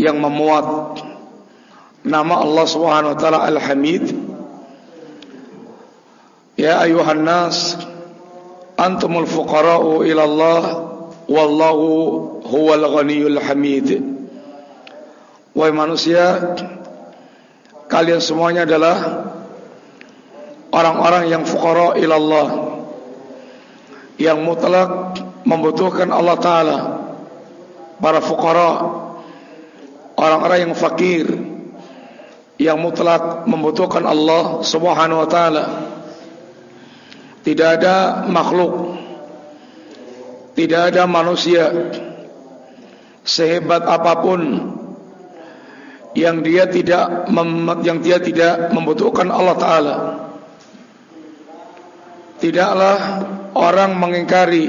yang memuat nama Allah Subhanahu wa taala Al-Hamid. Ya ayuhan nas antumul fuqara'u ila Allah wallahu huwal ghaniyul hamid. Wahai manusia kalian semuanya adalah orang-orang yang fuqara ila Allah yang mutlak membutuhkan Allah taala. Para fuqara orang-orang yang fakir yang mutlak membutuhkan Allah Subhanahu wa taala. Tidak ada makhluk tidak ada manusia sehebat apapun yang dia tidak yang dia tidak membutuhkan Allah taala. Tidaklah orang mengingkari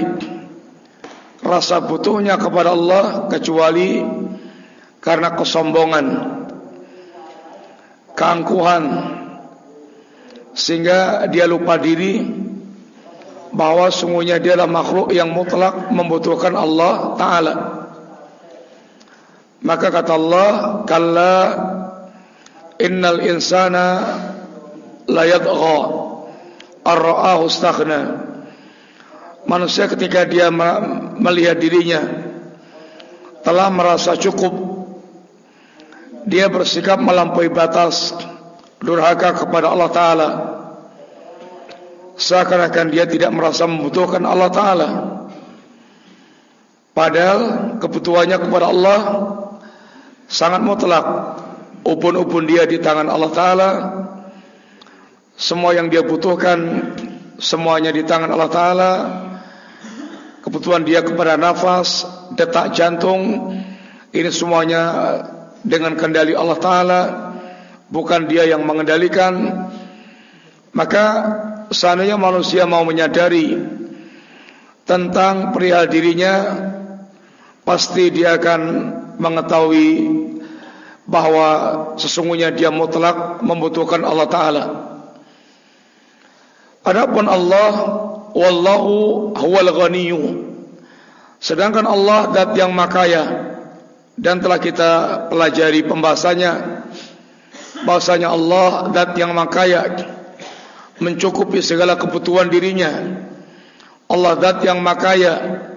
rasa butuhnya kepada Allah kecuali karena kesombongan keangkuhan sehingga dia lupa diri bahwa sungguhnya dia adalah makhluk yang mutlak membutuhkan Allah taala Maka kata Allah, "Kalla innal insana la yadgha ar-ra'ahu istaghna." Manusia ketika dia melihat dirinya telah merasa cukup dia bersikap melampaui batas durhaka kepada Allah taala. Seakan-akan dia tidak merasa membutuhkan Allah taala. Padahal kebutuhannya kepada Allah sangat mutlak. Upun-upun dia di tangan Allah Ta'ala. Semua yang dia butuhkan semuanya di tangan Allah Ta'ala. Kebutuhan dia kepada nafas detak jantung ini semuanya dengan kendali Allah Ta'ala bukan dia yang mengendalikan maka seandainya manusia mau menyadari tentang perihal dirinya pasti dia akan mengetahui bahawa sesungguhnya dia mutlak membutuhkan Allah Taala. Adapun Allah wallahu huwal ghaniyyu. Sedangkan Allah zat yang makaya dan telah kita pelajari pembahasannya bahasanya Allah zat yang makaya mencukupi segala kebutuhan dirinya. Allah zat yang makaya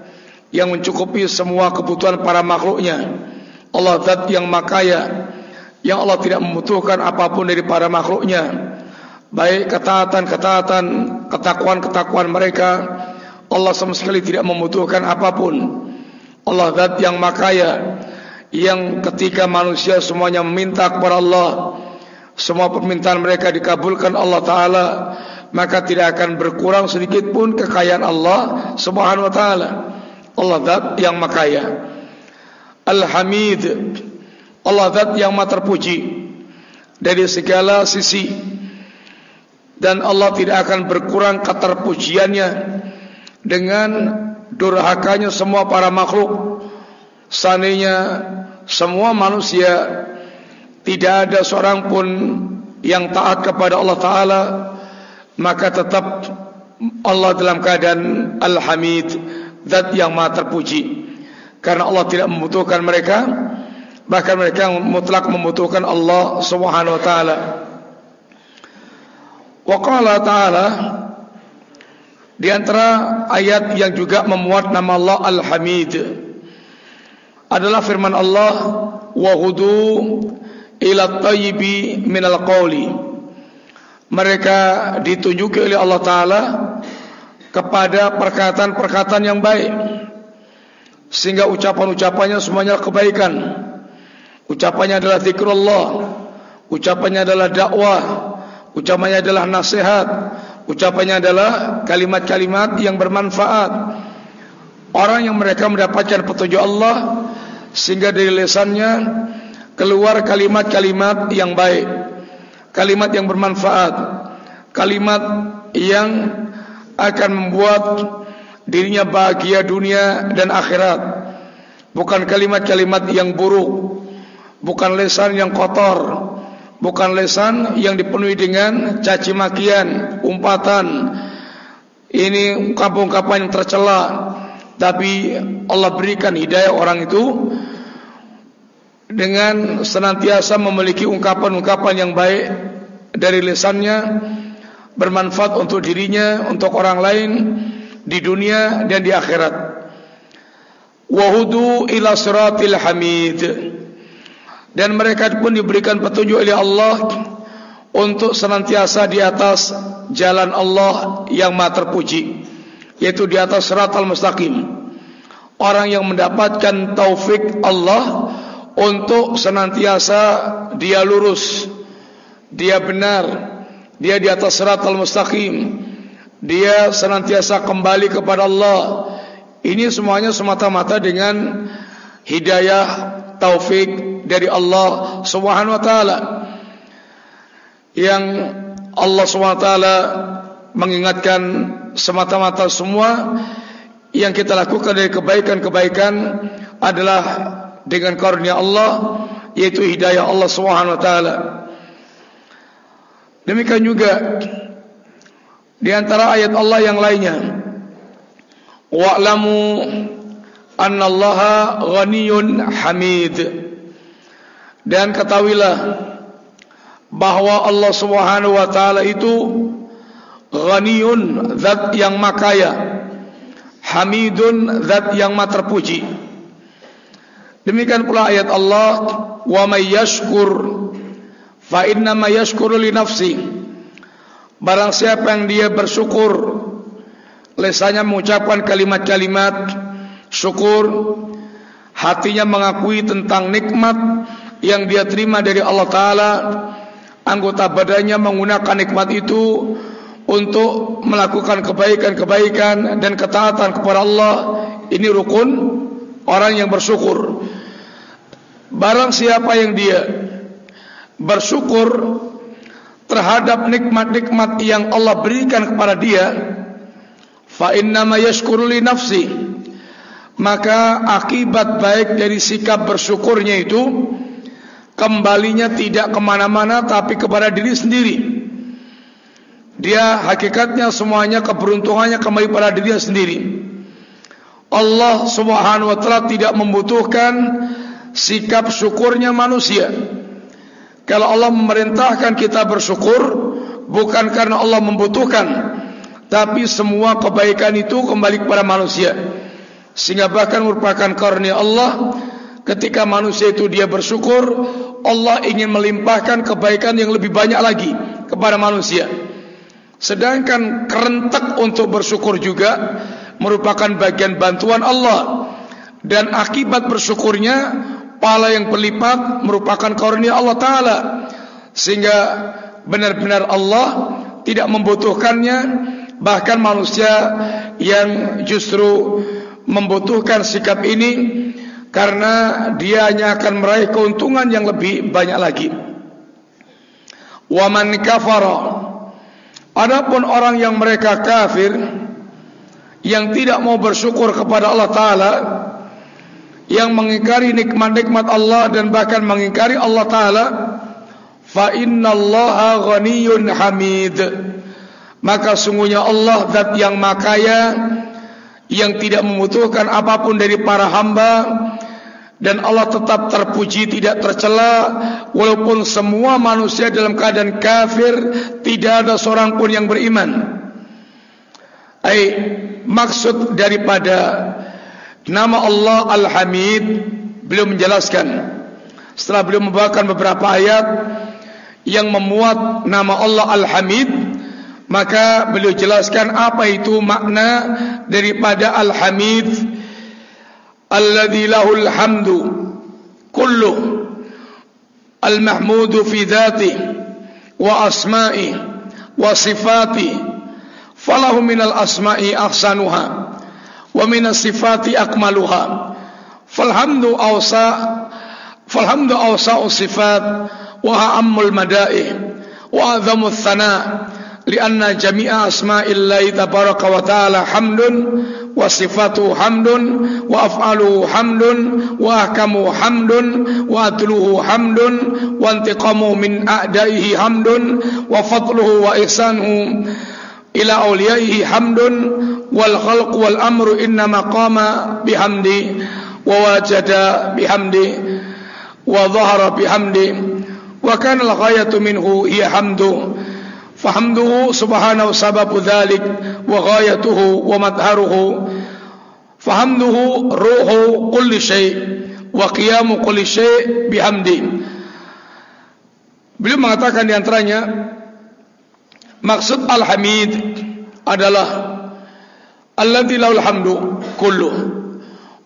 yang mencukupi semua kebutuhan para makhluknya. Allah zat yang makaya yang Allah tidak membutuhkan apapun dari para makhluknya baik ketaatan-ketaatan ketakuan-ketakuan mereka Allah sama sekali tidak membutuhkan apapun Allah zat yang makaya yang ketika manusia semuanya meminta kepada Allah semua permintaan mereka dikabulkan Allah Ta'ala maka tidak akan berkurang sedikit pun kekayaan Allah Subhanahu Wa Ta'ala. Allah zat yang makaya Al-Hamid. Allah zat yang terpuji. Dari segala sisi. Dan Allah tidak akan berkurang keterpujiannya Dengan durhakanya semua para makhluk Seandainya semua manusia Tidak ada seorang pun yang taat kepada Allah Ta'ala Maka tetap Allah dalam keadaan Al-Hamid Zat yang maha terpuji. Karena Allah tidak membutuhkan mereka bahkan mereka mutlak membutuhkan Allah Subhanahu wa taala. Wa qala taala di antara ayat yang juga memuat nama Allah Al-Hamid adalah firman Allah wa hudu ila tayyibi minal qawli mereka ditunjuki oleh Allah taala kepada perkataan-perkataan yang baik sehingga ucapan-ucapannya semuanya kebaikan. Ucapannya adalah zikrullah, ucapannya adalah dakwah, ucapannya adalah nasihat, ucapannya adalah kalimat-kalimat yang bermanfaat. Orang yang mereka mendapatkan petunjuk Allah sehingga dari lesannya keluar kalimat-kalimat yang baik, kalimat yang bermanfaat, kalimat yang akan membuat dirinya bahagia dunia dan akhirat. Bukan kalimat-kalimat yang buruk. Bukan lesan yang kotor. Bukan lesan yang dipenuhi dengan caci makian umpatan. Ini ungkapan-ungkapan yang tercela tapi Allah berikan hidayah orang itu dengan senantiasa memiliki ungkapan-ungkapan yang baik dari lisannya bermanfaat untuk dirinya, untuk orang lain di dunia dan di akhirat. Wahudu ila siratil hamid. Dan mereka pun diberikan petunjuk oleh Allah untuk senantiasa di atas jalan Allah yang maha terpuji, yaitu di atas siratal mustaqim. Orang yang mendapatkan taufik Allah untuk senantiasa dia lurus, dia benar, dia di atas siratal mustaqim, dia senantiasa kembali kepada Allah. Ini semuanya semata-mata dengan hidayah taufik dari Allah Subhanahu wa taala. Yang Allah Subhanahu wa taala mengingatkan semata-mata semua yang kita lakukan dari kebaikan-kebaikan adalah dengan karunia Allah yaitu hidayah Allah Subhanahu wa taala. Demikian juga di antara ayat Allah yang lainnya wa'lamu annallaha ghaniyun hamid dan ketahuilah bahwa Allah Subhanahu wa taala itu ghaniyun zat yang makaya hamidun zat yang maha terpuji Demikian pula ayat Allah wa may yashkur fa inna ma yashkuru li nafsi. Barang siapa yang dia bersyukur lesanya mengucapkan kalimat-kalimat syukur hatinya mengakui tentang nikmat yang dia terima dari Allah taala anggota badannya menggunakan nikmat itu untuk melakukan kebaikan-kebaikan dan ketaatan kepada Allah ini rukun orang yang bersyukur Barang siapa yang dia bersyukur terhadap nikmat-nikmat yang Allah berikan kepada dia, fa inna ma yashkuru li nafsi. Maka akibat baik dari sikap bersyukurnya itu kembalinya tidak kemana-mana tapi kepada diri sendiri. Dia hakikatnya semuanya keberuntungannya kembali pada diri sendiri. Allah Subhanahu wa taala tidak membutuhkan sikap syukurnya manusia. Kalau Allah memerintahkan kita bersyukur bukan karena Allah membutuhkan, tapi semua kebaikan itu kembali kepada manusia. Sehingga bahkan merupakan karunia Allah ketika manusia itu dia bersyukur, Allah ingin melimpahkan kebaikan yang lebih banyak lagi kepada manusia. Sedangkan kerentak untuk bersyukur juga merupakan bagian bantuan Allah dan akibat bersyukurnya pahala yang berlipat merupakan karunia Allah Taala sehingga benar-benar Allah tidak membutuhkannya bahkan manusia yang justru membutuhkan sikap ini karena dia hanya akan meraih keuntungan yang lebih banyak lagi. Waman kafara Adapun orang yang mereka kafir yang tidak mau bersyukur kepada Allah Taala yang mengingkari nikmat-nikmat Allah dan bahkan mengingkari Allah Taala fa innallaha ghaniyyun hamid. Maka sungguhnya Allah zat yang makaya yang tidak membutuhkan apapun dari para hamba dan Allah tetap terpuji tidak tercela. Walaupun semua manusia dalam keadaan kafir tidak ada seorang pun yang beriman. Ai maksud daripada Nama Allah Al-Hamid beliau menjelaskan. Setelah beliau membawakan beberapa ayat yang memuat nama Allah Al-Hamid maka beliau jelaskan apa itu makna daripada Al-Hamid alladzi lahul hamdu kullu al-mahmudu fi dhati wa asma'i wa sifati falahu minal asma'i ahsanuha wa min sifati akmaluha falhamdu awsa falhamdu awsa sifat wa ammul madaih wa azamu thana lianna jami'a asma'illahi tabaraka wa ta'ala hamdun wa sifatu hamdun wa af'alu hamdun wa ahkamu hamdun wa atluhu hamdun wa intiqamu min a'daihi hamdun wa fadluhu wa ihsanuhu ila awliyaihi hamdun wal khalq dhalik wa ghayatuhu wa madharuhu fahamduhu ruhu kulli shay wa qiyamu kulli shay bihamdi beliau mengatakan di antaranya maksud al-hamid adalah alladzi lahul hamdu kullu.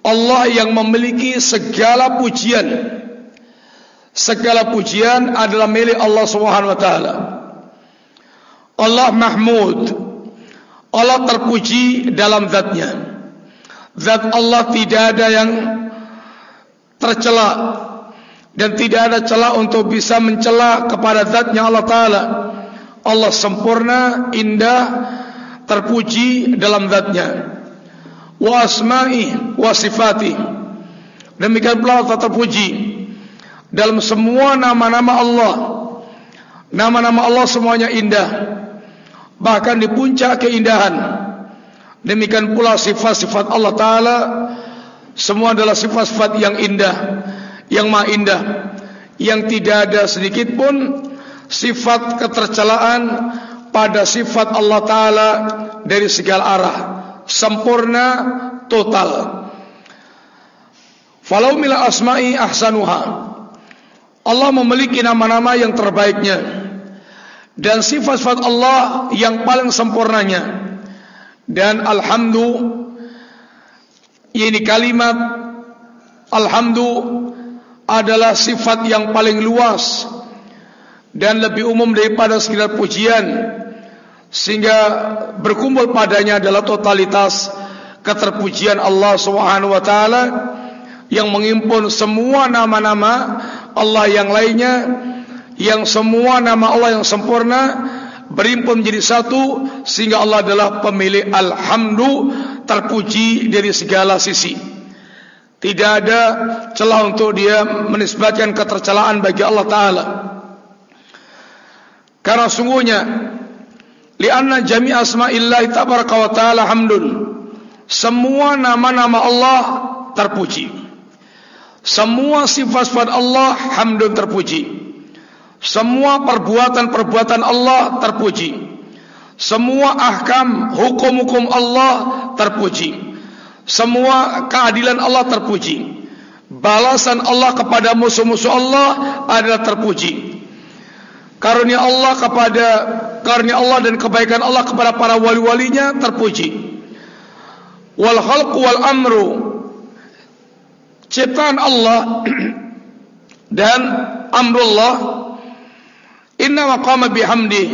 Allah yang memiliki segala pujian. Segala pujian adalah milik Allah Subhanahu wa taala. Allah Mahmud. Allah terpuji dalam zatnya. Zat Allah tidak ada yang tercela dan tidak ada celah untuk bisa mencela kepada zatnya Allah taala. Allah sempurna, indah, terpuji dalam zatnya. Wa asma'i wa sifati. Demikian pula Allah terpuji dalam semua nama-nama Allah nama-nama Allah semuanya indah bahkan di puncak keindahan. Demikian pula sifat-sifat Allah Ta'ala. Semua adalah sifat-sifat yang indah. Yang maha indah. Yang tidak ada sedikit pun sifat ketercelaan pada sifat Allah Ta'ala dari segala arah. Sempurna total. Falau mila asma'i ahsanuha. Allah memiliki nama-nama yang terbaiknya dan sifat-sifat Allah yang paling sempurnanya. Dan alhamdulillah ini kalimat alhamdulillah adalah sifat yang paling luas dan lebih umum daripada sekedar pujian sehingga berkumpul padanya adalah totalitas keterpujian Allah Subhanahu wa taala yang mengimpun semua nama-nama Allah yang lainnya yang semua nama Allah yang sempurna berimpun menjadi satu sehingga Allah adalah pemilik alhamdu terpuji dari segala sisi. Tidak ada celah untuk dia menisbatkan ketercelaan bagi Allah taala. Karena sungguhnya lianna jami' asma'illah tabaraka wa taala hamdun. Semua nama-nama Allah terpuji. Semua sifat-sifat Allah hamdun terpuji. Semua perbuatan-perbuatan Allah terpuji. Semua ahkam hukum-hukum Allah terpuji. Semua keadilan Allah terpuji. Balasan Allah kepada musuh-musuh Allah adalah terpuji. Karunia Allah kepada karunia Allah dan kebaikan Allah kepada para wali-walinya terpuji. Wal khalqu wal amru ciptaan Allah dan amrullah inna maqama bihamdi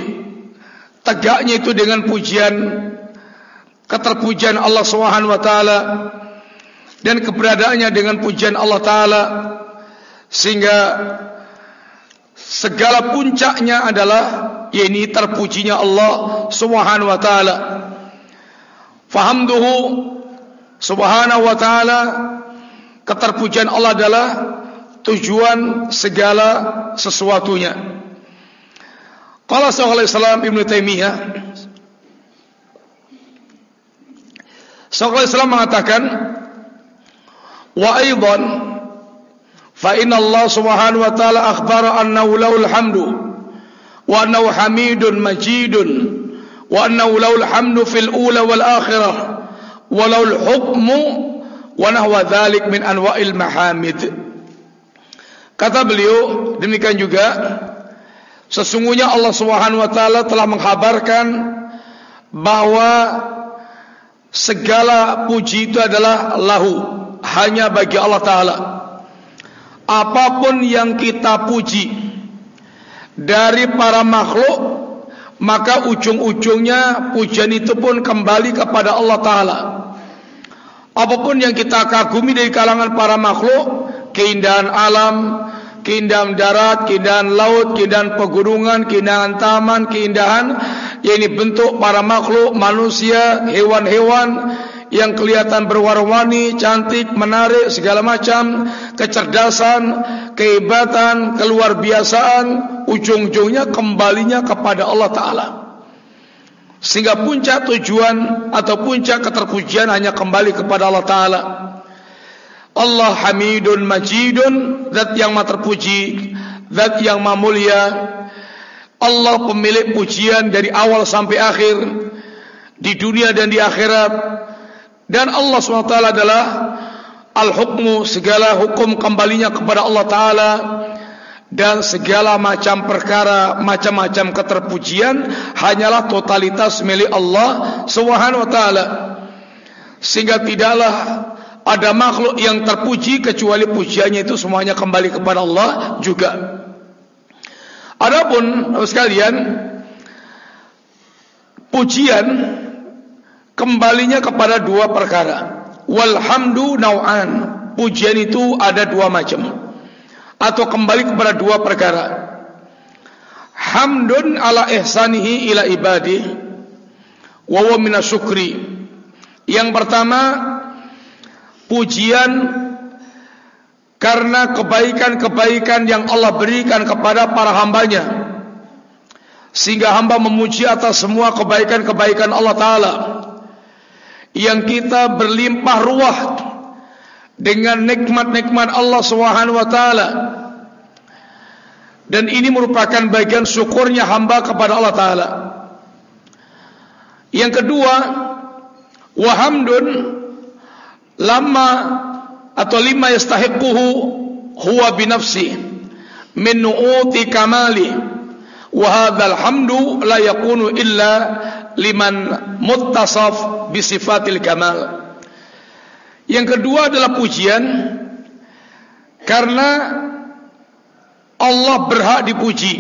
tegaknya itu dengan pujian keterpujian Allah Subhanahu wa taala dan keberadaannya dengan pujian Allah taala sehingga segala puncaknya adalah yakni terpujinya Allah Subhanahu wa taala fahamduhu subhanahu wa taala keterpujian Allah adalah tujuan segala sesuatunya. قال صلى الله عليه وسلم ابن تيمية. صلى الله عليه وسلم mengatakan وأيضا فإن الله سبحانه وتعالى أخبر أنه له الحمد وأنه حميد مجيد وأنه له الحمد في الأولى والآخرة ولو الحكم ونحو ذلك من أنواع المحامد kata beliau demikian juga sesungguhnya Allah Subhanahu wa taala telah mengkhabarkan bahwa segala puji itu adalah lahu hanya bagi Allah taala. Apapun yang kita puji dari para makhluk maka ujung-ujungnya pujian itu pun kembali kepada Allah taala. Apapun yang kita kagumi dari kalangan para makhluk, keindahan alam, keindahan darat, keindahan laut, keindahan pegunungan, keindahan taman, keindahan ini bentuk para makhluk, manusia, hewan-hewan yang kelihatan berwarna-warni, cantik, menarik, segala macam, kecerdasan, kehebatan, keluar biasaan, ujung-ujungnya kembalinya kepada Allah Ta'ala. Sehingga puncak tujuan atau puncak keterpujian hanya kembali kepada Allah Ta'ala. Allah Hamidun Majidun Zat yang maha terpuji Zat yang maha mulia. Allah pemilik pujian dari awal sampai akhir Di dunia dan di akhirat. Dan Allah SWT adalah Al-Hukmu segala hukum kembalinya kepada Allah Ta'ala Dan segala macam perkara Macam-macam keterpujian Hanyalah totalitas milik Allah ta'ala. Sehingga tidaklah ada makhluk yang terpuji kecuali pujiannya itu semuanya kembali kepada Allah juga. Adapun sekalian pujian kembalinya kepada dua perkara. Walhamdu nau'an. Pujian itu ada dua macam. Atau kembali kepada dua perkara. Hamdun ala ihsanihi ila ibadih wa huwa minasyukri. Yang pertama pujian karena kebaikan-kebaikan yang Allah berikan kepada para hambanya. Sehingga hamba memuji atas semua kebaikan-kebaikan Allah Ta'ala yang kita berlimpah ruah dengan nikmat-nikmat Allah Subhanahu Wa Ta'ala. Dan ini merupakan bagian syukurnya hamba kepada Allah Ta'ala. Yang kedua wahamdun lama atau lima yastahiquhu huwa binafsi min nu'uti kamali. Wa hadzal hamdu la yakunu illa liman muttasaf bi sifatil kamal. Yang kedua adalah pujian. Karena Allah berhak dipuji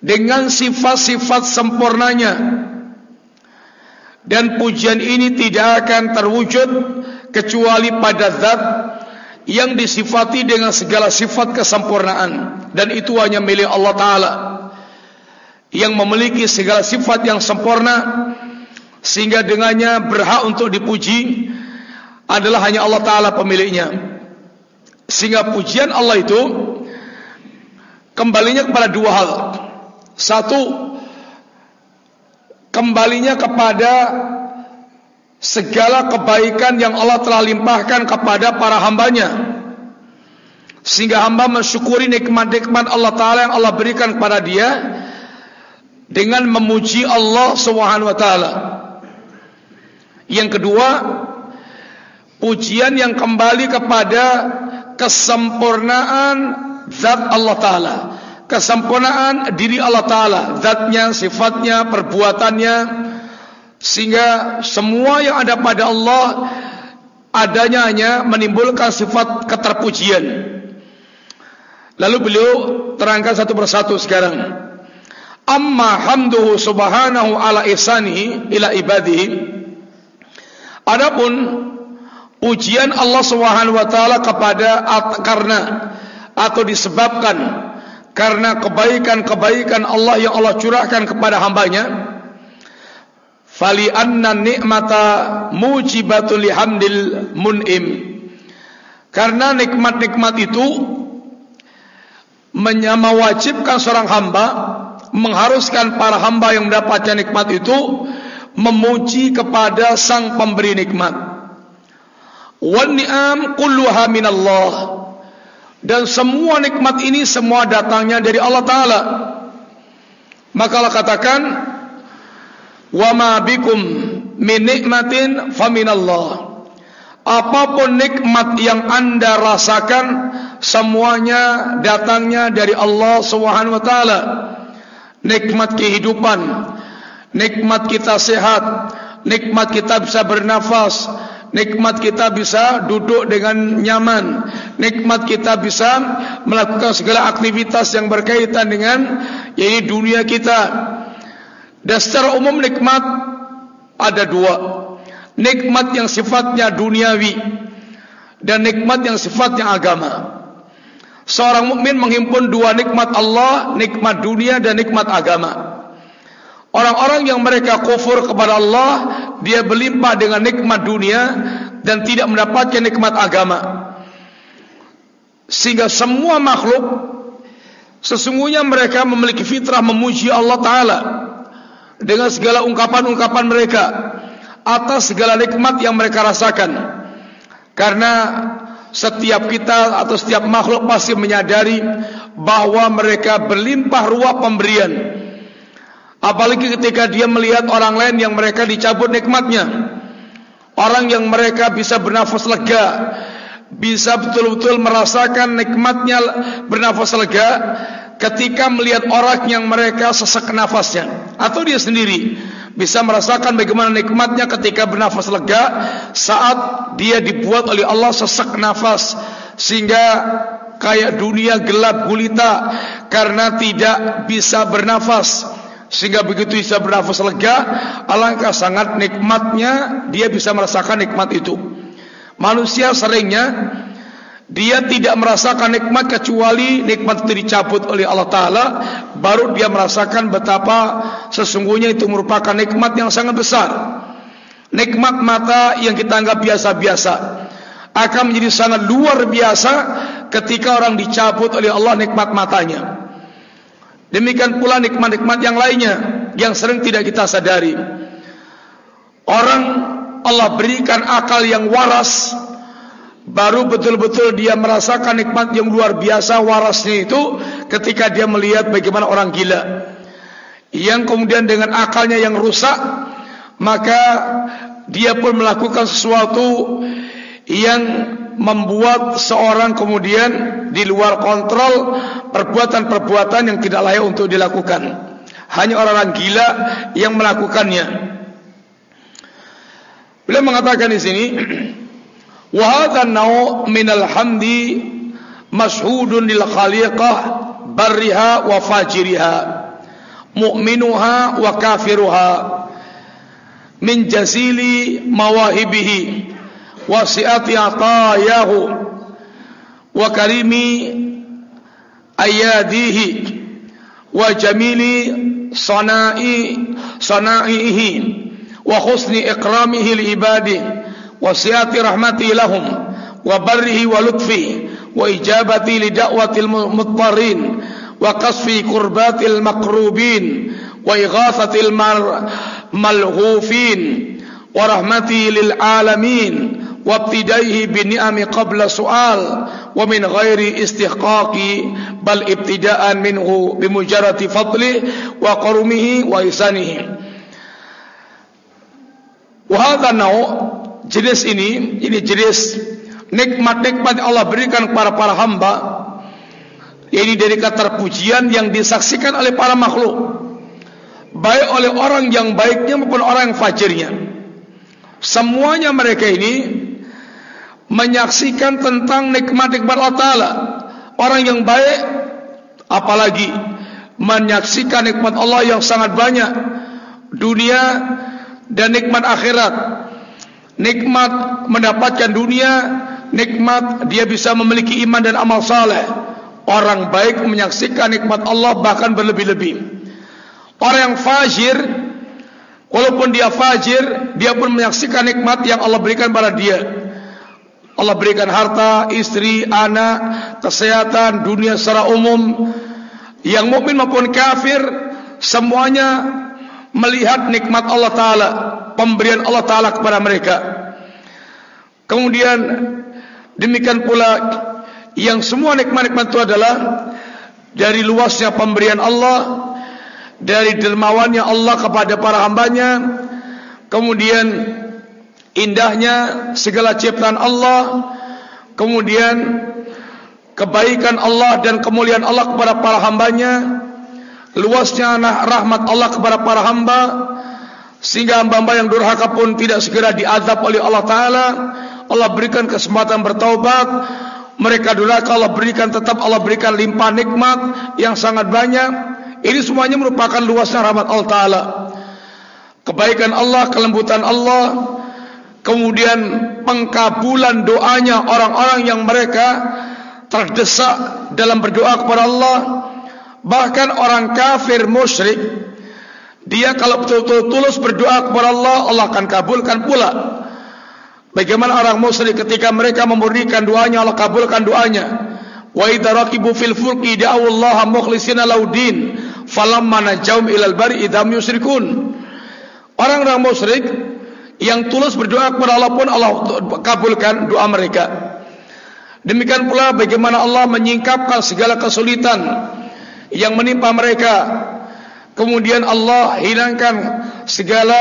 dengan sifat-sifat sempurnanya dan pujian ini tidak akan terwujud kecuali pada zat yang disifati dengan segala sifat kesempurnaan. Dan itu hanya milik Allah taala yang memiliki segala sifat yang sempurna sehingga dengannya berhak untuk dipuji adalah hanya Allah taala pemiliknya. Sehingga pujian Allah itu kembalinya kepada dua hal. Satu kembalinya kepada segala kebaikan yang Allah telah limpahkan kepada para hambanya. Sehingga hamba mensyukuri nikmat-nikmat Allah Ta'ala yang Allah berikan kepada dia dengan memuji Allah Subhanahu Wa Ta'ala. Yang kedua pujian yang kembali kepada kesempurnaan zat Allah Ta'ala kesempurnaan diri Allah Ta'ala. Zatnya, sifatnya, perbuatannya. Sehingga semua yang ada pada Allah Adanya hanya menimbulkan sifat keterpujian. Lalu beliau terangkan satu persatu sekarang. Amma hamduhu subhanahu ala ihsanihi ila ibadihi. Adapun pujian Allah subhanahu wa ta'ala kepada karena atau disebabkan karena kebaikan-kebaikan Allah yang Allah curahkan kepada hambanya. Fali anna ni'mata mujibatul lihamdil mun'im. Karena nikmat-nikmat itu mewajibkan seorang hamba mengharuskan para hamba yang mendapatkan nikmat itu memuji kepada sang pemberi nikmat. Wan ni'am kulluha minallah dan semua nikmat ini semua datangnya dari Allah Taala. Maka Allah katakan, wa ma bikum min nikmatin fa minallah. Apapun nikmat yang anda rasakan semuanya datangnya dari Allah Subhanahu wa taala. Nikmat kehidupan, nikmat kita sehat, nikmat kita bisa bernafas, nikmat kita bisa duduk dengan nyaman, nikmat kita bisa melakukan segala aktivitas yang berkaitan dengan yaitu dunia kita. Dan secara umum nikmat ada dua. Nikmat yang sifatnya duniawi dan nikmat yang sifatnya agama. Seorang mukmin menghimpun dua nikmat Allah, nikmat dunia dan nikmat agama. Orang-orang yang mereka kufur kepada Allah, dia berlimpah dengan nikmat dunia dan tidak mendapatkan nikmat agama sehingga semua makhluk sesungguhnya mereka memiliki fitrah memuji Allah Ta'ala dengan segala ungkapan-ungkapan mereka atas segala nikmat yang mereka rasakan Karena setiap kita atau setiap makhluk pasti menyadari bahwa mereka berlimpah ruah pemberian. Apalagi ketika dia melihat orang lain yang mereka dicabut nikmatnya. Orang yang mereka bisa bernafas lega, bisa betul-betul merasakan nikmatnya bernafas lega ketika melihat orang yang mereka sesak nafasnya. Atau dia sendiri bisa merasakan bagaimana nikmatnya ketika bernafas lega saat dia dibuat oleh Allah sesak nafas. Sehingga kayak dunia gelap gulita karena tidak bisa bernafas sehingga begitu bisa bernafas lega alangkah sangat nikmatnya dia bisa merasakan nikmat itu. Manusia seringnya dia tidak merasakan nikmat kecuali nikmat itu dicabut oleh Allah Ta'ala Baru dia merasakan betapa sesungguhnya itu merupakan nikmat yang sangat besar. Nikmat mata yang kita anggap biasa-biasa Akan menjadi sangat luar biasa ketika orang dicabut oleh Allah nikmat matanya Demikian pula nikmat-nikmat yang lainnya Yang sering tidak kita sadari Orang Allah berikan akal yang waras Baru betul-betul dia merasakan nikmat yang luar biasa warasnya itu ketika dia melihat bagaimana orang gila. Yang kemudian dengan akalnya yang rusak, maka dia pun melakukan sesuatu yang membuat seorang kemudian di luar kontrol perbuatan-perbuatan yang tidak layak untuk dilakukan. Hanya orang-orang gila yang melakukannya. Beliau mengatakan di sini, "Wa hadha an-naw min al-hamdi mashhudun lil khaliqah barriha wa fajiriha, mu'minuha wa kafiruha min jazili mawahibihi." وسعة عطاياه وكريم أياديه وجميل صنائه, وحسن إكرامه لعباده وسعة رحمته لهم وبره ولطفه وإجابة لدعوة المضطرين وقصف كربات المقروبين وإغاثة الملهوفين ورحمته للعالمين makrubin wa ighathatil malghufin wa rahmati lil alamin wa ibtidaihi bi ni'ami qabla su'al wa min ghairi istihqaqi bal ibtida'an minhu bi mujarrati fadli wa qarumihi wa isanihi wa hadha naw' jenis ini ini jenis nikmat-nikmat Allah berikan kepada para hamba ini dari kata pujian yang disaksikan oleh para makhluk baik oleh orang yang baiknya maupun orang yang fajirnya. Semuanya mereka ini menyaksikan tentang nikmat-nikmat Allah Ta'ala orang yang baik apalagi menyaksikan nikmat Allah yang sangat banyak dunia dan nikmat akhirat nikmat mendapatkan dunia, nikmat dia bisa memiliki iman dan amal saleh. Orang baik menyaksikan nikmat Allah bahkan berlebih-lebih. Orang yang fajir, walaupun dia fajir, dia pun menyaksikan nikmat yang Allah berikan pada dia. Allah berikan harta, istri, anak, kesehatan, dunia secara umum. Yang mukmin maupun kafir, semuanya melihat nikmat Allah Ta'ala pemberian Allah Ta'ala kepada mereka kemudian demikian pula yang semua nikmat-nikmat itu adalah dari luasnya pemberian Allah dari dermawannya Allah kepada para hambanya kemudian indahnya segala ciptaan Allah kemudian kebaikan Allah dan kemuliaan Allah kepada para hambanya luasnya rahmat Allah kepada para hamba sehingga hamba-hamba yang durhaka pun tidak segera diazab oleh Allah Taala. Allah berikan kesempatan bertaubat. Mereka durhaka Allah berikan tetap Allah berikan limpah nikmat yang sangat banyak. Ini semuanya merupakan luasnya rahmat Allah Taala. Kebaikan Allah kelembutan Allah kemudian pengkabulan doanya orang-orang yang mereka terdesak dalam berdoa kepada Allah Bahkan orang kafir musyrik dia kalau betul-betul tulus berdoa kepada Allah, Allah akan kabulkan pula. Bagaimana orang musyrik ketika mereka memberikan doanya, Allah kabulkan doanya. Wa idza raqibu fil fulki da'u Allah mukhlishina laudin falamma najawm ilal bari idam yusyrikun. Orang-orang musyrik yang tulus berdoa kepada Allah pun Allah kabulkan doa mereka. Demikian pula bagaimana Allah menyingkapkan segala kesulitan yang menimpa mereka. Kemudian Allah hilangkan segala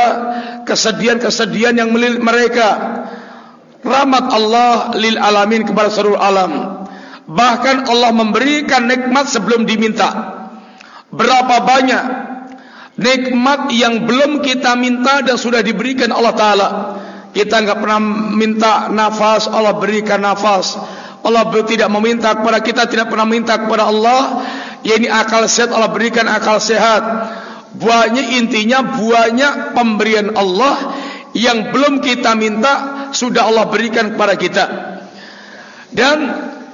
kesedihan-kesedihan yang melilit mereka. Rahmat Allah lil alamin kepada seluruh alam. Bahkan Allah memberikan nikmat sebelum diminta. Berapa banyak nikmat yang belum kita minta dan sudah diberikan Allah Taala. Kita enggak pernah minta nafas, Allah berikan nafas. Allah tidak meminta kepada kita tidak pernah minta kepada Allah yakni akal sehat Allah berikan akal sehat buahnya intinya buahnya pemberian Allah yang belum kita minta sudah Allah berikan kepada kita dan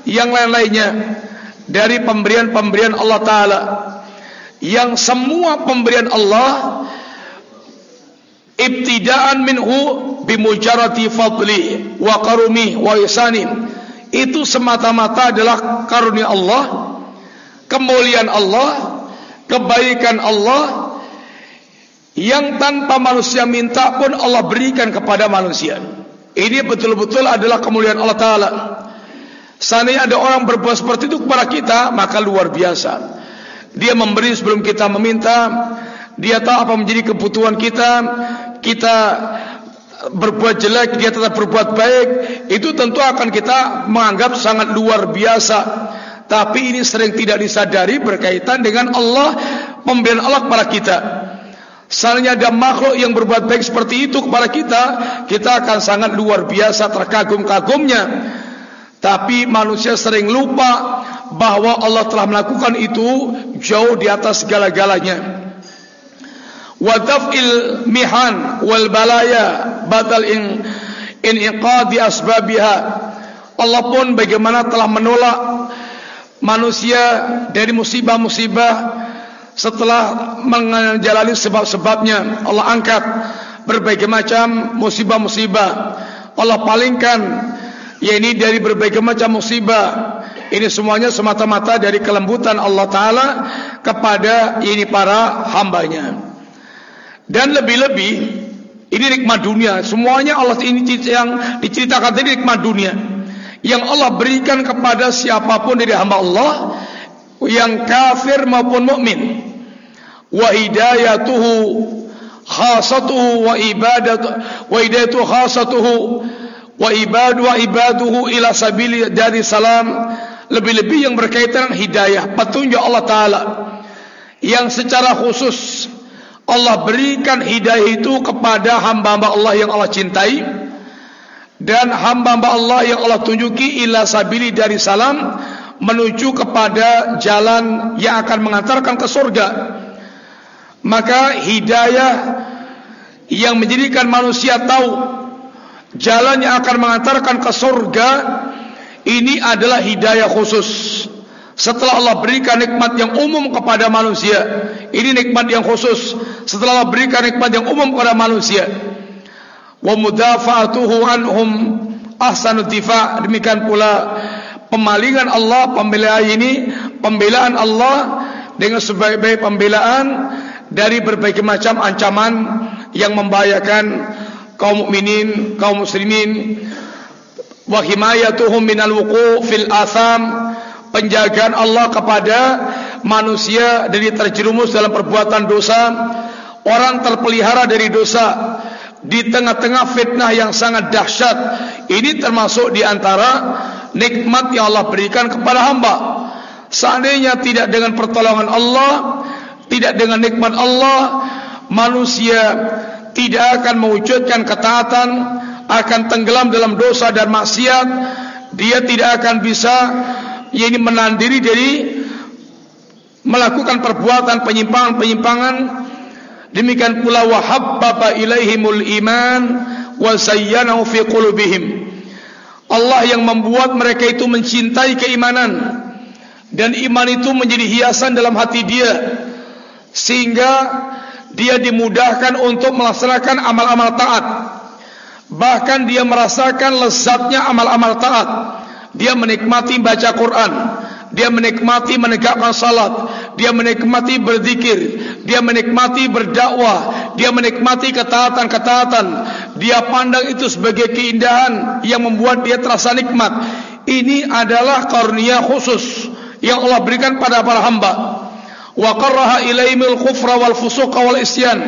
yang lain-lainnya dari pemberian-pemberian Allah taala yang semua pemberian Allah ibtidaan minhu bimujarati fadli wa karumi wa ihsani itu semata-mata adalah karunia Allah, kemuliaan Allah, kebaikan Allah yang tanpa manusia minta pun Allah berikan kepada manusia. Ini betul-betul adalah kemuliaan Allah Taala. Seandainya ada orang berbuat seperti itu kepada kita, maka luar biasa. Dia memberi sebelum kita meminta, dia tahu apa menjadi kebutuhan kita, kita berbuat jelek dia tetap berbuat baik. Itu tentu akan kita menganggap sangat luar biasa. Tapi ini sering tidak disadari berkaitan dengan Allah pemberian Allah kepada kita. Seandainya ada makhluk yang berbuat baik seperti itu kepada kita Kita akan sangat luar biasa terkagum-kagumnya. Tapi manusia sering lupa Bahawa Allah telah melakukan itu Jauh di atas segala-galanya. Wa daf'il mihan wal balaya badal in in iqadi asbabiha. Allah pun bagaimana telah menolak manusia dari musibah-musibah setelah menjalani sebab-sebabnya. Allah angkat berbagai macam musibah-musibah. Allah palingkan ya ini dari berbagai macam musibah ini semuanya semata-mata dari kelembutan Allah Ta'ala kepada ini para hambanya dan lebih-lebih ini nikmat dunia. Semuanya Allah ini yang diceritakan tadi nikmat dunia yang Allah berikan kepada siapapun dari hamba Allah yang kafir maupun mukmin. Wa hidayatuhu khasatuhu wa ibadatu wa hidayatu khasatuhu wa ibadu wa ibaduhu ila sabili dari salam lebih-lebih yang berkaitan hidayah petunjuk Allah taala. Yang secara khusus Allah berikan hidayah itu kepada hamba-hamba Allah yang Allah cintai. Dan hamba-hamba Allah yang Allah tunjuki ila sabili dari salam menuju kepada jalan yang akan mengantarkan ke surga. Maka hidayah yang menjadikan manusia tahu jalan yang akan mengantarkan ke surga ini adalah hidayah khusus. Setelah Allah berikan nikmat yang umum kepada manusia ini nikmat yang khusus. Setelah Allah berikan nikmat yang umum kepada manusia. Wa mudafa'atuhu anhum ahsanu difa. Demikian pula pemalingan Allah pembelaan ini pembelaan Allah dengan sebaik-baik pembelaan dari berbagai macam ancaman yang membahayakan kaum mukminin kaum muslimin wa himayatuhum minal fil atham. Penjagaan Allah kepada manusia dari terjerumus dalam perbuatan dosa. Orang terpelihara dari dosa. Di tengah-tengah fitnah yang sangat dahsyat. Ini termasuk di antara nikmat yang Allah berikan kepada hamba. Seandainya tidak dengan pertolongan Allah tidak dengan nikmat Allah manusia tidak akan mewujudkan ketaatan akan tenggelam dalam dosa dan maksiat dia tidak akan bisa ini menandiri dari melakukan perbuatan penyimpangan-penyimpangan. Demikian pula wahabbaba ilaihimul iman wa zayyanahu fi qulubihim. Allah yang membuat mereka itu mencintai keimanan. Dan iman itu menjadi hiasan dalam hati dia. Sehingga dia dimudahkan untuk melaksanakan amal-amal taat bahkan dia merasakan lezatnya amal-amal taat dia menikmati baca Quran, dia menikmati menegakkan salat, dia menikmati berzikir, dia menikmati berdakwah, dia menikmati ketaatan-ketaatan, dia pandang itu sebagai keindahan yang membuat dia terasa nikmat. Ini adalah karunia khusus yang Allah berikan pada para hamba. Wa qarraha ilaihimul kufra wal fusuqa wal isyan.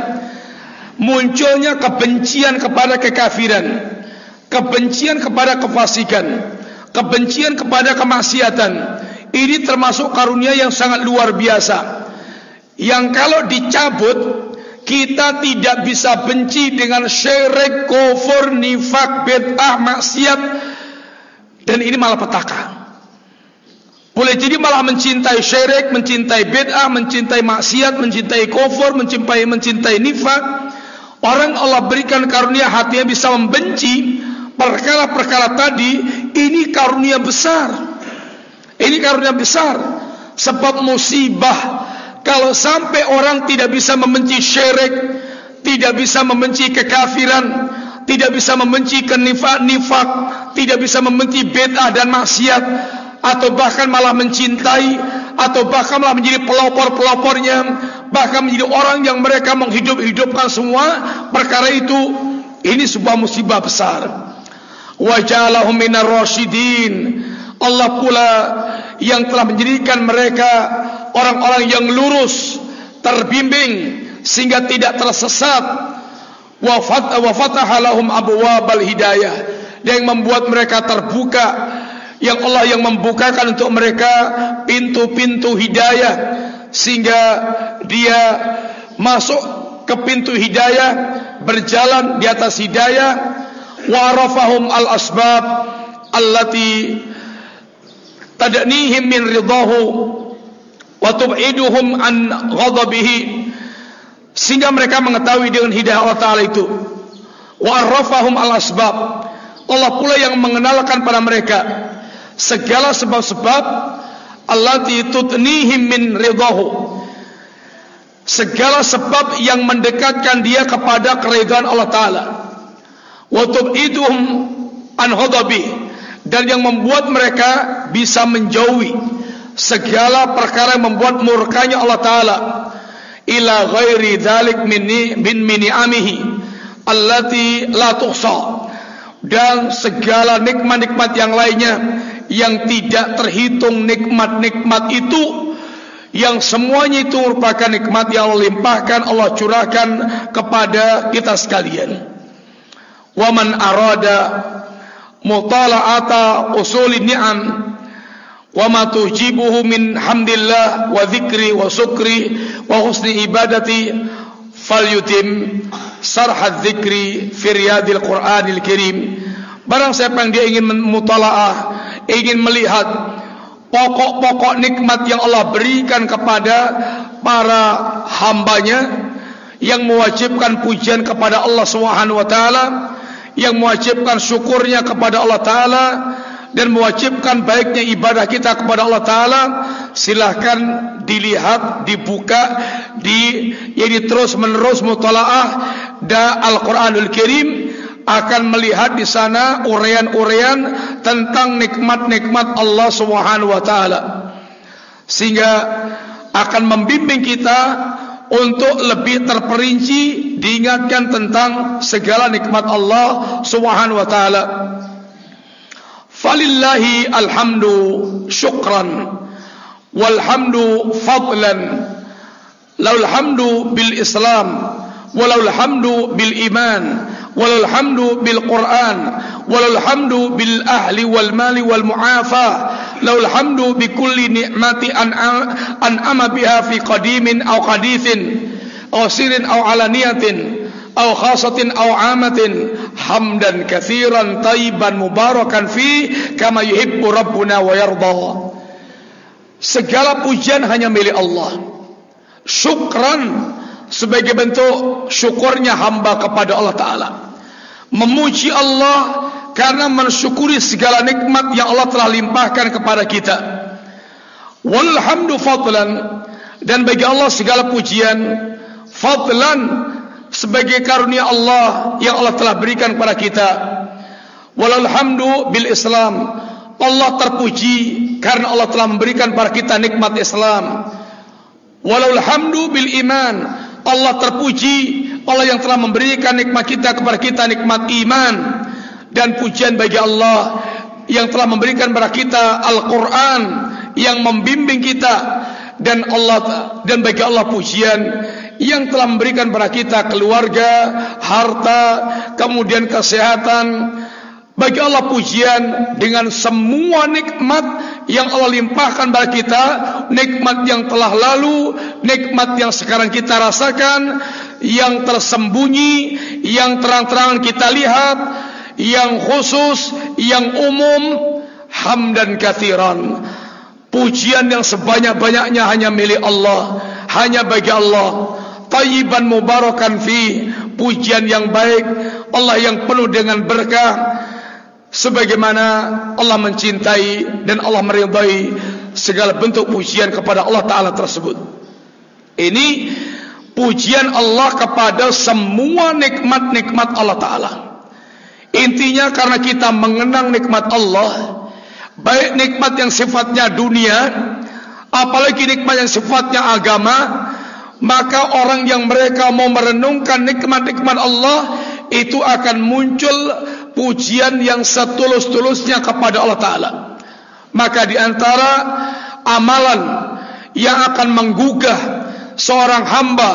Munculnya kebencian kepada kekafiran, kebencian kepada kefasikan, kebencian kepada kemaksiatan. Ini termasuk karunia yang sangat luar biasa. Yang kalau dicabut kita tidak bisa benci dengan syirik, kufur, nifak, bid'ah, maksiat dan ini malah petaka. Boleh jadi malah mencintai syirik, mencintai bid'ah, mencintai maksiat, mencintai kufur, mencintai mencintai nifak. Orang Allah berikan karunia hatinya bisa membenci perkara-perkara tadi, ini karunia besar. Ini karunia besar sebab musibah kalau sampai orang tidak bisa membenci syirik, tidak bisa membenci kekafiran, tidak bisa membenci kenifak nifak, tidak bisa membenci bid'ah dan maksiat, atau bahkan malah mencintai, atau bahkan malah menjadi pelopor-pelopornya, bahkan menjadi orang yang mereka menghidup-hidupkan semua perkara itu, ini sebuah musibah besar. Wajalahum minar rasyidin. Allah pula yang telah menjadikan mereka orang-orang yang lurus, terbimbing sehingga tidak tersesat. Wa fataha lahum abwabal hidayah yang membuat mereka terbuka yang Allah yang membukakan untuk mereka pintu-pintu hidayah sehingga dia masuk ke pintu hidayah berjalan di atas hidayah. Wa arafahum al asbab allati tadnihim min ridahu wa tub'iduhum an ghadabihi sehingga mereka mengetahui dengan hidayah Allah taala itu. Wa arrafahum al asbab Allah pula yang mengenalkan pada mereka segala sebab-sebab allati tutnihim min ridahu segala sebab yang mendekatkan dia kepada keridhaan Allah taala. Wa tub'iduhum an ghadabihi dan yang membuat mereka bisa menjauhi segala perkara yang membuat murkanya Allah Taala. Ila ghairi dzalik minni bin mini amihi allati la tuhsa. Dan segala nikmat-nikmat yang lainnya yang tidak terhitung nikmat-nikmat itu yang semuanya itu merupakan nikmat yang Allah limpahkan Allah curahkan kepada kita sekalian. Wa man arada mutala'ata usulin ni'am wa ma tujibuhu min hamdillah wa dzikri wa syukri wa husni ibadati falyutim sarh dzikri fi riyadil qur'anil karim. Barang siapa yang dia ingin mutalaah ingin melihat pokok-pokok nikmat yang Allah berikan kepada para hambanya yang mewajibkan pujian kepada Allah Subhanahu wa taala yang mewajibkan syukurnya kepada Allah taala dan mewajibkan baiknya ibadah kita kepada Allah Taala silahkan dilihat dibuka di jadi terus menerus mutalaah da Al Quranul Karim akan melihat di sana urean-urean tentang nikmat-nikmat Allah Subhanahu Wa Taala sehingga akan membimbing kita untuk lebih terperinci diingatkan tentang segala nikmat Allah Subhanahu Wa Taala. Falillahi alhamdu syukran walhamdu fadlan laul hamdu bil islam walaul hamdu bil iman walaul hamdu bil quran walaul hamdu bil ahli wal mali wal muafa laul hamdu bi kulli ni'mati an an ama biha fi qadimin aw qadithin aw sirin aw alaniyatin au khasatin au amatin hamdan katsiran tayyiban mubarakan fi kama yuhibbu rabbuna wa yarda segala pujian hanya milik Allah syukran sebagai bentuk syukurnya hamba kepada Allah taala memuji Allah karena mensyukuri segala nikmat yang Allah telah limpahkan kepada kita walhamdu fadlan dan bagi Allah segala pujian fadlan sebagai karunia Allah yang Allah telah berikan kepada kita. Walalhamdu bil Islam. Allah terpuji karena Allah telah memberikan kepada kita nikmat Islam. Walalhamdu bil iman. Allah terpuji Allah yang telah memberikan nikmat kita kepada kita nikmat iman dan pujian bagi Allah yang telah memberikan kepada kita Al-Quran yang membimbing kita dan Allah dan bagi Allah pujian yang telah memberikan kepada kita keluarga, harta, kemudian kesehatan. Bagi Allah pujian dengan semua nikmat yang Allah limpahkan kepada kita, nikmat yang telah lalu, nikmat yang sekarang kita rasakan, yang tersembunyi, yang terang-terangan kita lihat, yang khusus, yang umum, hamdan kathiran. Pujian yang sebanyak-banyaknya hanya milik Allah, hanya bagi Allah. Tayyiban mubarakan fi, pujian yang baik, Allah yang penuh dengan berkah. Sebagaimana Allah mencintai dan Allah meridai segala bentuk pujian kepada Allah Ta'ala tersebut. Ini pujian Allah kepada semua nikmat-nikmat Allah Ta'ala. Intinya karena kita mengenang nikmat Allah, baik nikmat yang sifatnya dunia, apalagi nikmat yang sifatnya agama, maka orang yang mereka mau merenungkan nikmat-nikmat Allah, itu akan muncul pujian yang setulus-tulusnya kepada Allah Ta'ala. Maka di antara amalan yang akan menggugah seorang hamba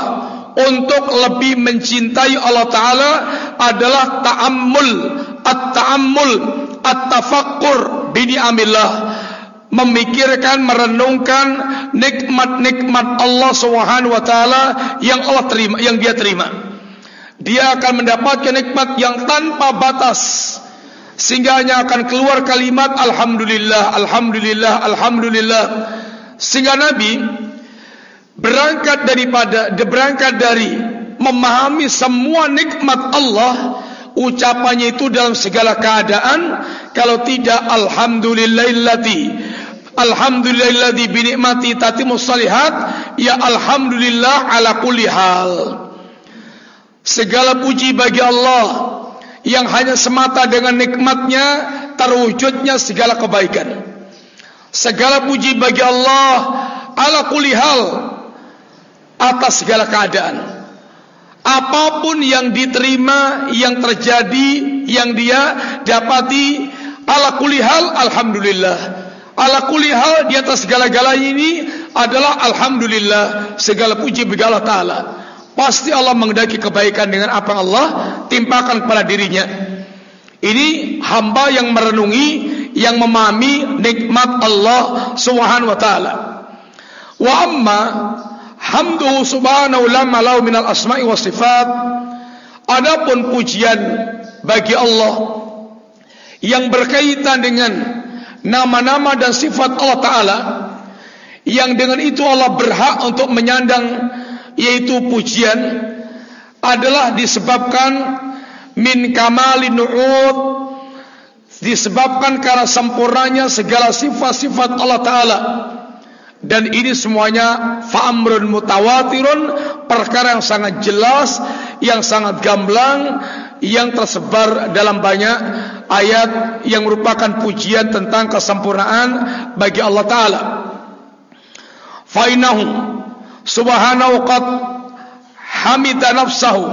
untuk lebih mencintai Allah Ta'ala adalah ta'ammul at-ta'ammul at-tafakkur bini amillah memikirkan merenungkan nikmat-nikmat Allah Subhanahu wa taala yang Allah terima yang dia terima dia akan mendapatkan nikmat yang tanpa batas. Sehingga hanya akan keluar kalimat alhamdulillah alhamdulillah alhamdulillah. Sehingga nabi berangkat daripada berangkat dari memahami semua nikmat Allah ucapannya itu dalam segala keadaan kalau tidak alhamdulillahilladzi alhamdulillahilladzi bi ni'mati tatimus salihat ya alhamdulillah ala kulli hal segala puji bagi Allah yang hanya semata dengan nikmatnya terwujudnya segala kebaikan segala puji bagi Allah ala kulli hal atas segala keadaan. Apapun yang diterima, yang terjadi, yang dia dapati, ala kulihal, alhamdulillah. Ala kulihal di atas segala-galanya ini adalah alhamdulillah. Segala puji bagi Allah Ta'ala. Pasti Allah mengendaki kebaikan dengan apa yang Allah timpakan kepada dirinya. Ini hamba yang merenungi, yang memahami nikmat Allah Subhanahu wa taala. Wa amma hamdu subhanahu lamma lau minal asma'i wa sifat adapun pujian bagi Allah yang berkaitan dengan nama-nama dan sifat Allah Ta'ala yang dengan itu Allah berhak untuk menyandang yaitu pujian adalah disebabkan min kamali nu'ud disebabkan karena sempurnanya segala sifat-sifat Allah Ta'ala. Dan ini semuanya fa'amrun mutawatirun perkara yang sangat jelas yang sangat gamblang yang tersebar dalam banyak ayat yang merupakan pujian tentang kesempurnaan bagi Allah taala. Fa'inahu subhanahu qad hamida nafsahu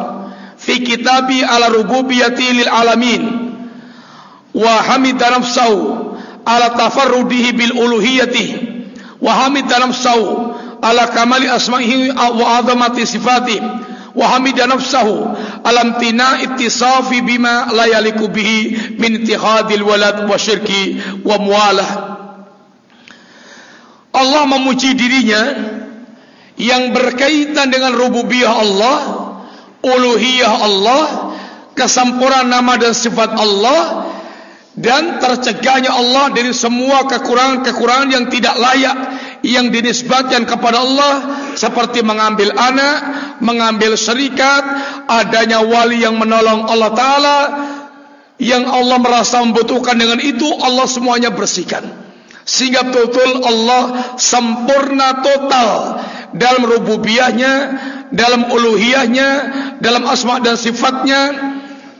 fi kitabi ala rububiyyati lil alamin wa hamida nafsahu ala tafarrudihi bil uluhiyyati wa hamid dalam sau ala kamali asma'ihi wa azamati sifati wa hamid nafsahu alam tina ittisafi bima la yaliku bihi min ittihadil walad wa syirki wa mualah. Allah memuji dirinya yang berkaitan dengan rububiyah Allah uluhiyah Allah kesempurnaan nama dan sifat Allah dan tercegahnya Allah dari semua kekurangan-kekurangan yang tidak layak yang dinisbatkan kepada Allah seperti mengambil anak, mengambil serikat, adanya wali yang menolong Allah Ta'ala yang Allah merasa membutuhkan. Dengan itu Allah semuanya bersihkan sehingga betul-betul Allah sempurna total dalam rububiyahnya dalam uluhiyahnya dalam asma dan sifatnya.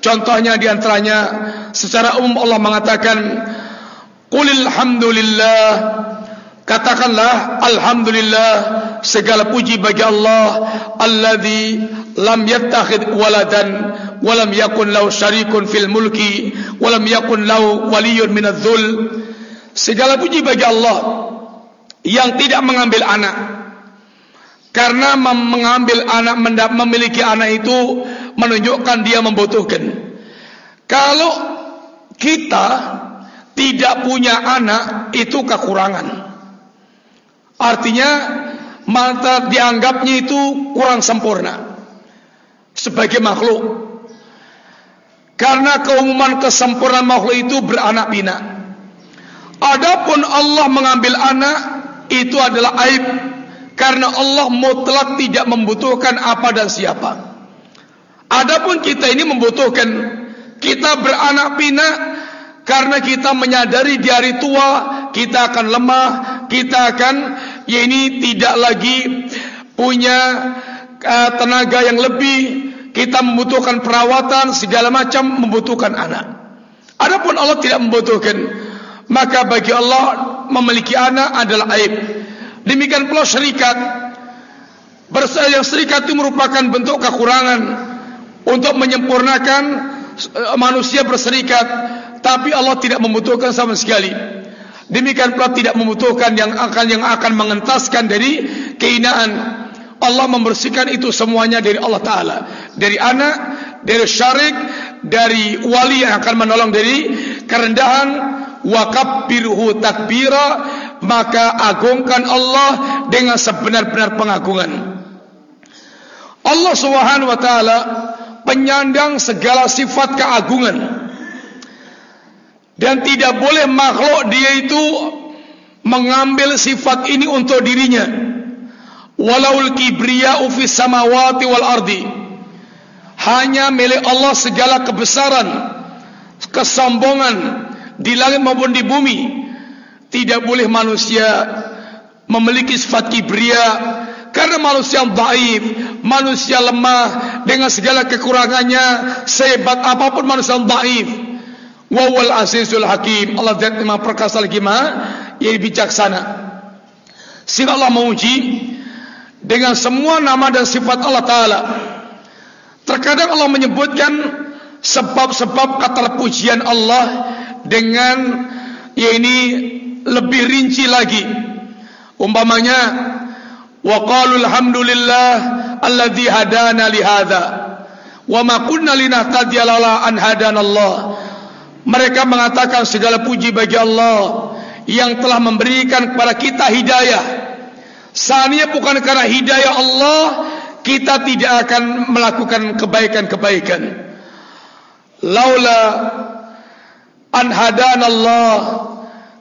Contohnya di antaranya secara umum Allah mengatakan Qulil hamdulillah Katakanlah Alhamdulillah segala puji bagi Allah alladzi lam yattakhid waladan wa lam yakun lahu syarikun fil mulki wa lam yakun lahu waliyyun minadh-dhul segala puji bagi Allah yang tidak mengambil anak karena mengambil anak memiliki anak itu menunjukkan dia membutuhkan kalau kita tidak punya anak itu kekurangan Artinya mata dianggapnya itu kurang sempurna sebagai makhluk. Karena keumuman kesempurnaan makhluk itu beranak pinak. Adapun Allah mengambil anak itu adalah aib. Karena Allah mutlak tidak membutuhkan apa dan siapa. Adapun kita ini membutuhkan kita beranak pinak karena kita menyadari di hari tua kita akan lemah, kita akan ya ini tidak lagi punya uh, tenaga yang lebih. Kita membutuhkan perawatan segala macam membutuhkan anak. Adapun Allah tidak membutuhkan maka bagi Allah memiliki anak adalah aib demikian pula syarikat yang syarikat itu merupakan bentuk kekurangan untuk menyempurnakan eh, manusia berserikat tapi Allah tidak membutuhkan sama sekali Demikian pula tidak membutuhkan yang akan yang akan mengentaskan dari keinaan. Allah membersihkan itu semuanya dari Allah Taala, dari anak, dari syarik, dari wali yang akan menolong dari kerendahan. Wakabiruhu takbira maka agungkan Allah dengan sebenar-benar pengagungan. Allah Subhanahu wa taala penyandang segala sifat keagungan. Dan tidak boleh makhluk dia itu mengambil sifat ini untuk dirinya. Walaul kibriya'u fis samawati wal ardi. Hanya milik Allah segala kebesaran kesombongan di langit maupun di bumi tidak boleh manusia memiliki sifat kibria. Karena manusia daif manusia lemah dengan segala kekurangannya sehebat apapun manusia yang daif Wawal azizul hakim. Allah zat yang perkasa lagi maha Yang bijaksana. Sehingga Allah menguji Dengan semua nama dan sifat Allah Ta'ala. Terkadang Allah menyebutkan Sebab-sebab kata pujian Allah Dengan Ya ini Lebih rinci lagi Umpamanya Wa qalu alhamdulillah Alladhi hadana lihada Wa ma kunna linahtadiyalala an hadana Allah mereka mengatakan segala puji bagi Allah yang telah memberikan kepada kita hidayah. Seandainya bukan karena hidayah Allah, kita tidak akan melakukan kebaikan-kebaikan. Laula an Allah,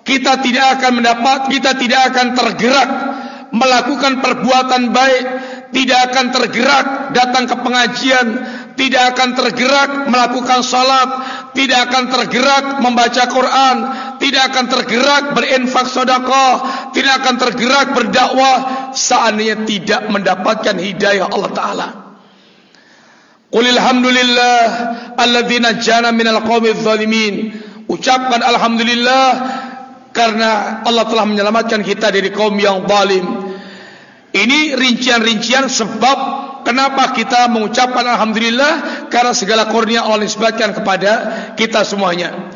kita tidak akan mendapat, kita tidak akan tergerak melakukan perbuatan baik, tidak akan tergerak datang ke pengajian, tidak akan tergerak melakukan salat, tidak akan tergerak membaca Quran, tidak akan tergerak berinfak sedekah, tidak akan tergerak berdakwah seandainya tidak mendapatkan hidayah Allah taala. Qul alhamdulillah alladzi najjana minal qaumiz zalimin. Ucapkan alhamdulillah karena Allah telah menyelamatkan kita dari kaum yang zalim. Ini rincian-rincian sebab Kenapa kita mengucapkan Alhamdulillah Karena segala kurnia Allah nisbatkan kepada kita semuanya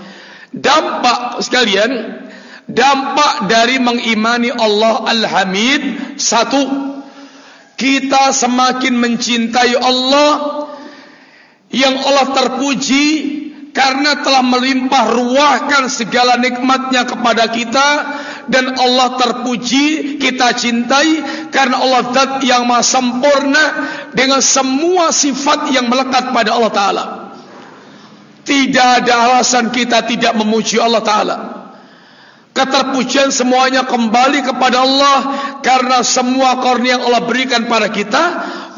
Dampak sekalian Dampak dari mengimani Allah Al-Hamid Satu Kita semakin mencintai Allah Yang Allah terpuji Karena telah melimpah ruahkan segala nikmatnya kepada kita dan Allah terpuji kita cintai karena Allah zat yang maha sempurna dengan semua sifat yang melekat pada Allah Ta'ala. Tidak ada alasan kita tidak memuji Allah Ta'ala. Keterpujian semuanya kembali kepada Allah karena semua korni yang Allah berikan pada kita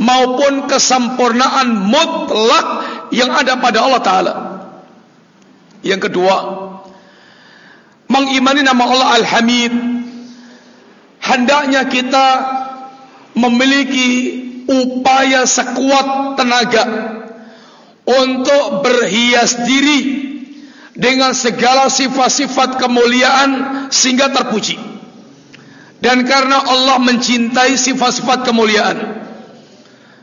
maupun kesempurnaan mutlak yang ada pada Allah Ta'ala yang kedua mengimani nama Allah Al-Hamid hendaknya kita memiliki upaya sekuat tenaga untuk berhias diri dengan segala sifat-sifat kemuliaan sehingga terpuji Dan karena Allah mencintai sifat-sifat kemuliaan.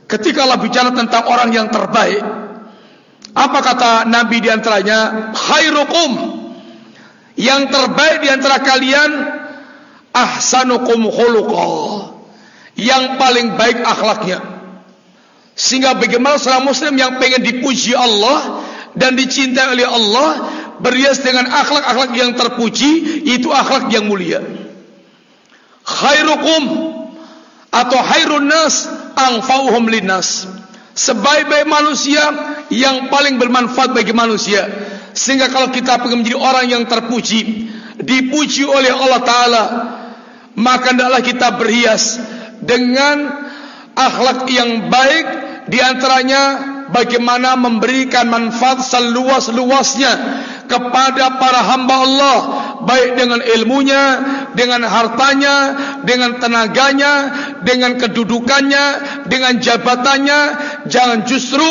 Ketika Allah bicara tentang orang yang terbaik, apa kata Nabi di antaranya? Khairukum. Yang terbaik di antara kalian ahsanukum khuluqa. Yang paling baik akhlaknya. Sehingga bagaimana seorang muslim yang pengen dipuji Allah dan dicintai oleh Allah berhias dengan akhlak-akhlak yang terpuji itu akhlak yang mulia. Khairukum atau khairun nas anfa'uhum linnas. Sebaik-baik manusia yang paling bermanfaat bagi manusia. Sehingga kalau kita ingin menjadi orang yang terpuji, dipuji oleh Allah Taala, maka hendaklah kita berhias dengan akhlak yang baik di antaranya bagaimana memberikan manfaat seluas-luasnya kepada para hamba Allah baik dengan ilmunya, dengan hartanya, dengan tenaganya, dengan kedudukannya, dengan jabatannya, jangan justru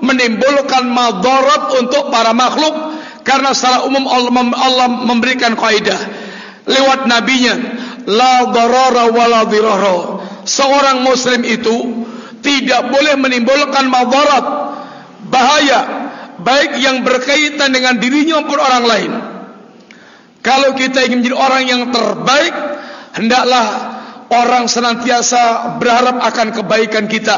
menimbulkan madarat untuk para makhluk karena secara umum Allah memberikan kaidah lewat nabinya la darara wala dirara. Seorang muslim itu tidak boleh menimbulkan madarat bahaya baik yang berkaitan dengan dirinya maupun orang lain. Kalau kita ingin menjadi orang yang terbaik hendaklah orang senantiasa berharap akan kebaikan kita.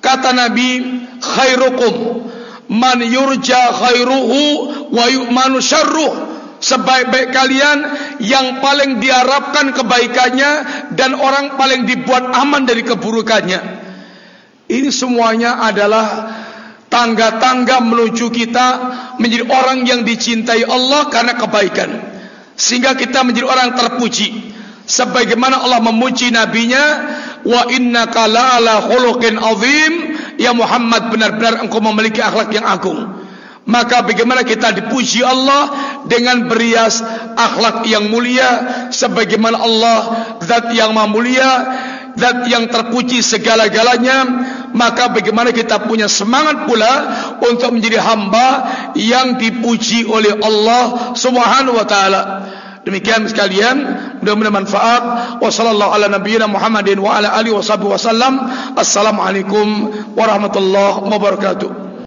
Kata nabi khairukum man yurja khairuhu wa yu'manu syarruh. Sebaik-baik kalian yang paling diharapkan kebaikannya dan orang paling dibuat aman dari keburukannya. Ini semuanya adalah tangga-tangga menuju kita menjadi orang yang dicintai Allah karena kebaikan. Sehingga kita menjadi orang terpuji. Sebagaimana Allah memuji nabinya, wa innaka la'ala khuluqin azim, ya Muhammad benar-benar engkau memiliki akhlak yang agung maka bagaimana kita dipuji Allah dengan berias akhlak yang mulia sebagaimana Allah zat yang mulia zat yang terpuji segala-galanya maka bagaimana kita punya semangat pula untuk menjadi hamba yang dipuji oleh Allah Subhanahu wa taala. Demikian sekalian mudah-mudahan manfaat. Wa sallallahu ala nabiyyina Muhammadin wa ala alihi wasallam assalamualaikum warahmatullahi wabarakatuh